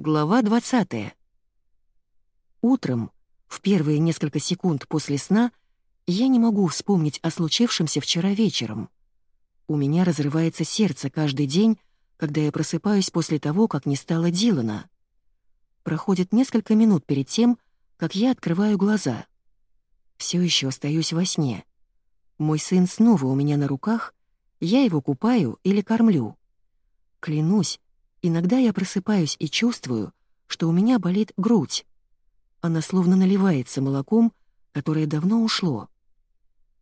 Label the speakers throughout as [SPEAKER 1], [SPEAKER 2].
[SPEAKER 1] Глава 20. Утром, в первые несколько секунд после сна, я не могу вспомнить о случившемся вчера вечером. У меня разрывается сердце каждый день, когда я просыпаюсь после того, как не стало Дилана. Проходит несколько минут перед тем, как я открываю глаза. Все еще остаюсь во сне. Мой сын снова у меня на руках, я его купаю или кормлю. Клянусь, Иногда я просыпаюсь и чувствую, что у меня болит грудь. Она словно наливается молоком, которое давно ушло.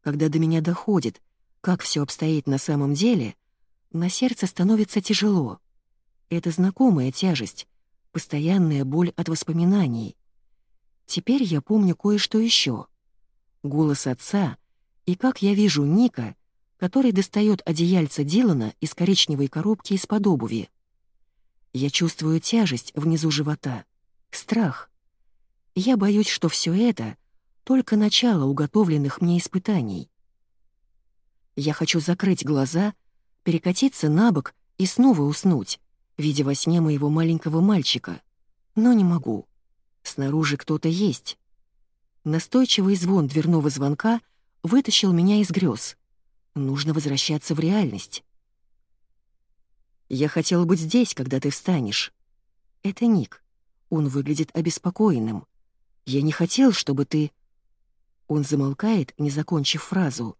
[SPEAKER 1] Когда до меня доходит, как все обстоит на самом деле, на сердце становится тяжело. Это знакомая тяжесть, постоянная боль от воспоминаний. Теперь я помню кое-что еще. Голос отца и как я вижу Ника, который достает одеяльце Дилана из коричневой коробки из-под обуви. Я чувствую тяжесть внизу живота, страх. Я боюсь, что все это — только начало уготовленных мне испытаний. Я хочу закрыть глаза, перекатиться на бок и снова уснуть, видя во сне моего маленького мальчика. Но не могу. Снаружи кто-то есть. Настойчивый звон дверного звонка вытащил меня из грез. Нужно возвращаться в реальность. Я хотел быть здесь, когда ты встанешь. Это Ник. Он выглядит обеспокоенным. Я не хотел, чтобы ты... Он замолкает, не закончив фразу,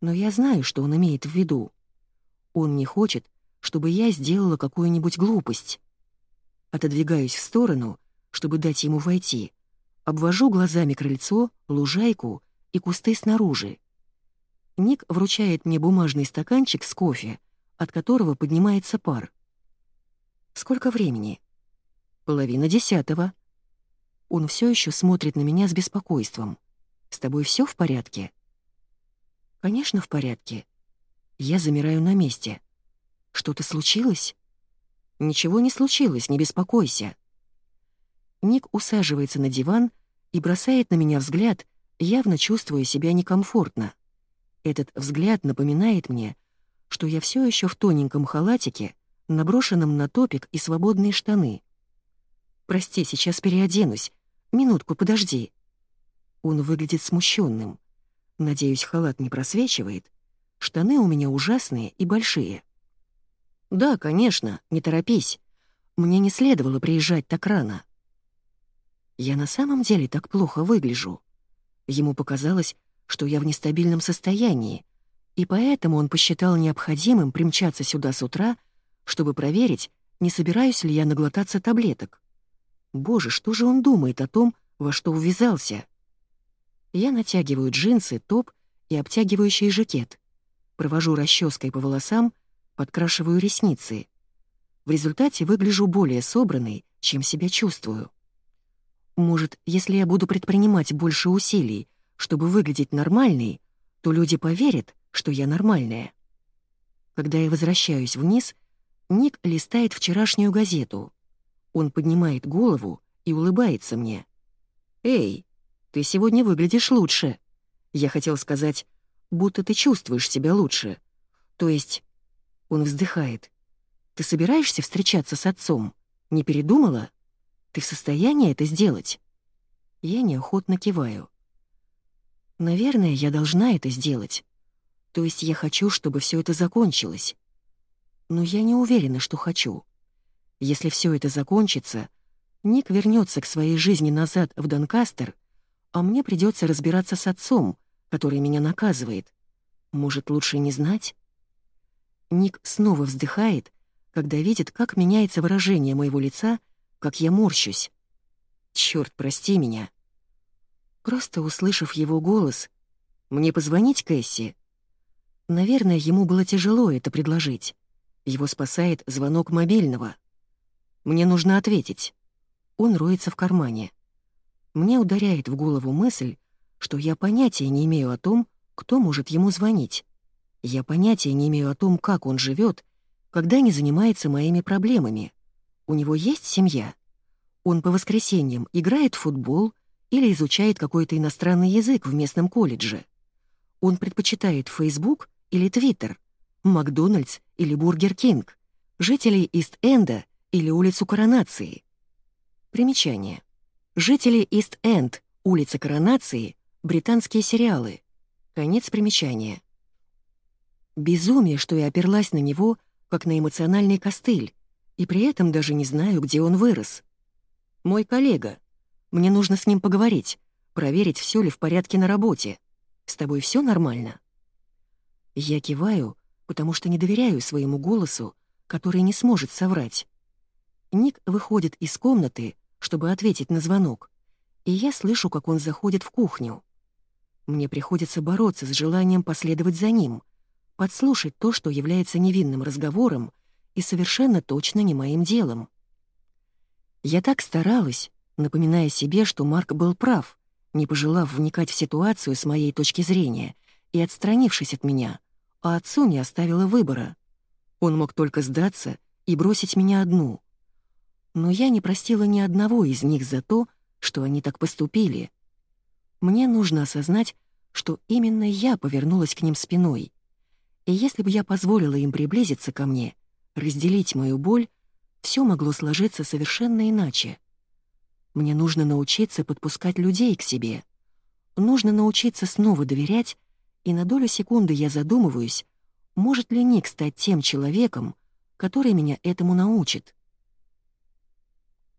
[SPEAKER 1] но я знаю, что он имеет в виду. Он не хочет, чтобы я сделала какую-нибудь глупость. Отодвигаюсь в сторону, чтобы дать ему войти. Обвожу глазами крыльцо, лужайку и кусты снаружи. Ник вручает мне бумажный стаканчик с кофе, от которого поднимается пар. Сколько времени? Половина десятого. Он все еще смотрит на меня с беспокойством. С тобой все в порядке? Конечно, в порядке. Я замираю на месте. Что-то случилось? Ничего не случилось, не беспокойся. Ник усаживается на диван и бросает на меня взгляд, явно чувствуя себя некомфортно. Этот взгляд напоминает мне, что я все еще в тоненьком халатике, наброшенном на топик и свободные штаны. «Прости, сейчас переоденусь. Минутку, подожди». Он выглядит смущенным. Надеюсь, халат не просвечивает. Штаны у меня ужасные и большие. «Да, конечно, не торопись. Мне не следовало приезжать так рано». Я на самом деле так плохо выгляжу. Ему показалось, что я в нестабильном состоянии, и поэтому он посчитал необходимым примчаться сюда с утра, чтобы проверить, не собираюсь ли я наглотаться таблеток. Боже, что же он думает о том, во что увязался? Я натягиваю джинсы, топ и обтягивающий жакет. Провожу расческой по волосам, подкрашиваю ресницы. В результате выгляжу более собранной, чем себя чувствую. Может, если я буду предпринимать больше усилий, чтобы выглядеть нормальной, то люди поверят, что я нормальная. Когда я возвращаюсь вниз, Ник листает вчерашнюю газету. Он поднимает голову и улыбается мне. «Эй, ты сегодня выглядишь лучше». Я хотел сказать, будто ты чувствуешь себя лучше. То есть... Он вздыхает. «Ты собираешься встречаться с отцом? Не передумала? Ты в состоянии это сделать?» Я неохотно киваю. «Наверное, я должна это сделать. То есть я хочу, чтобы все это закончилось. Но я не уверена, что хочу. Если все это закончится, Ник вернется к своей жизни назад в Донкастер, а мне придется разбираться с отцом, который меня наказывает. Может, лучше не знать? Ник снова вздыхает, когда видит, как меняется выражение моего лица, как я морщусь. Черт, прости меня. Просто услышав его голос, «Мне позвонить Кэсси?» Наверное, ему было тяжело это предложить. Его спасает звонок мобильного. Мне нужно ответить. Он роется в кармане. Мне ударяет в голову мысль, что я понятия не имею о том, кто может ему звонить. Я понятия не имею о том, как он живет, когда не занимается моими проблемами. У него есть семья? Он по воскресеньям играет в футбол или изучает какой-то иностранный язык в местном колледже. Он предпочитает Facebook или Твиттер, Макдональдс или Burger King, жителей Ист-Энда или улицу Коронации. Примечание. Жители Ист-Энд, улица Коронации, британские сериалы. Конец примечания. Безумие, что я оперлась на него, как на эмоциональный костыль, и при этом даже не знаю, где он вырос. Мой коллега. Мне нужно с ним поговорить, проверить, все ли в порядке на работе. С тобой все нормально? Я киваю, потому что не доверяю своему голосу, который не сможет соврать. Ник выходит из комнаты, чтобы ответить на звонок, и я слышу, как он заходит в кухню. Мне приходится бороться с желанием последовать за ним, подслушать то, что является невинным разговором и совершенно точно не моим делом. Я так старалась, напоминая себе, что Марк был прав, не пожелав вникать в ситуацию с моей точки зрения и отстранившись от меня, а отцу не оставила выбора. Он мог только сдаться и бросить меня одну. Но я не простила ни одного из них за то, что они так поступили. Мне нужно осознать, что именно я повернулась к ним спиной — и если бы я позволила им приблизиться ко мне, разделить мою боль, все могло сложиться совершенно иначе. Мне нужно научиться подпускать людей к себе. Нужно научиться снова доверять, и на долю секунды я задумываюсь, может ли Ник стать тем человеком, который меня этому научит.